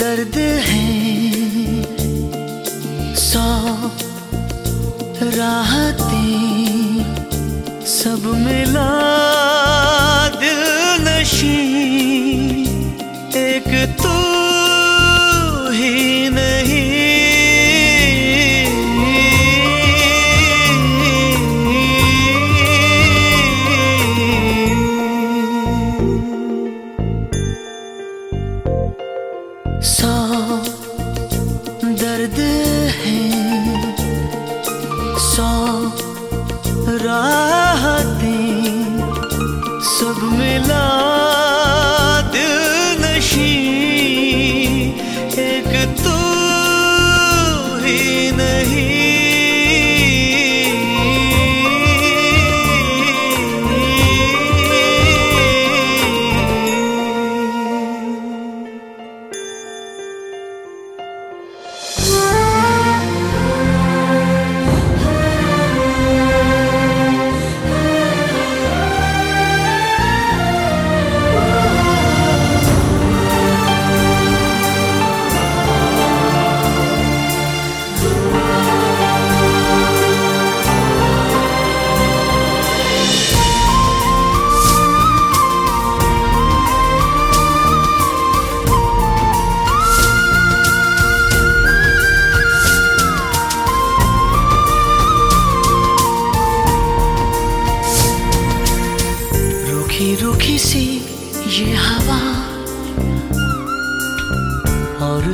दर्द है। सौ राहतें सब मिला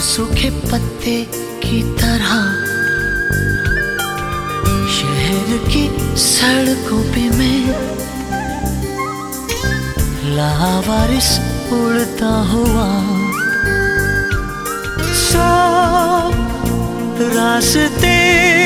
सूखे पत्ते की तरह। शहर की सड़कों पे मैं लावारिस उड़ता हुआ। सो रास्ते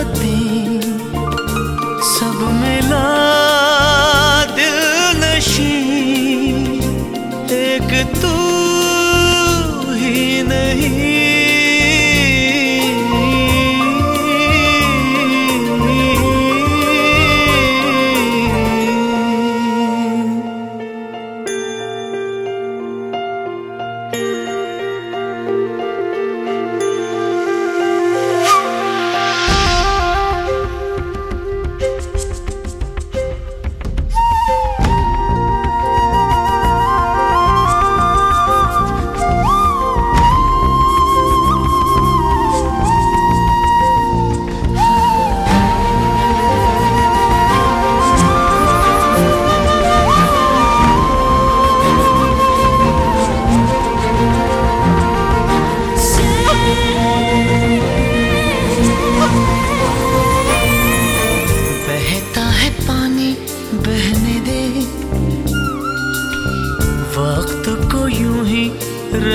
राहतें सब मिला दिल नशी। एक तू ही नहीं।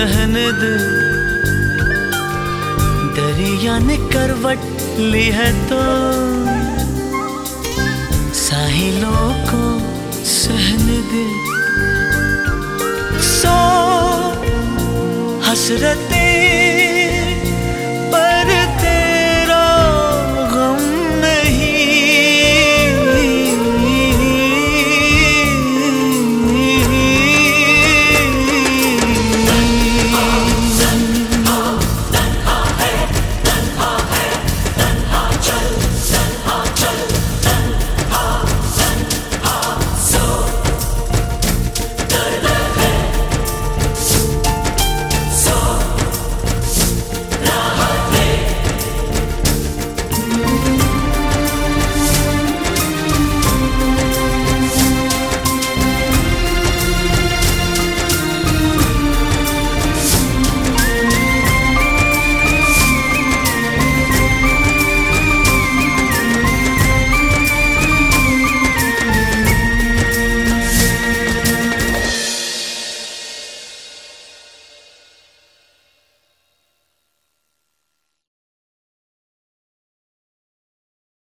रहने दे। दरिया ने करवट ली है तो साहिलों को सहने दे। सो हसरतें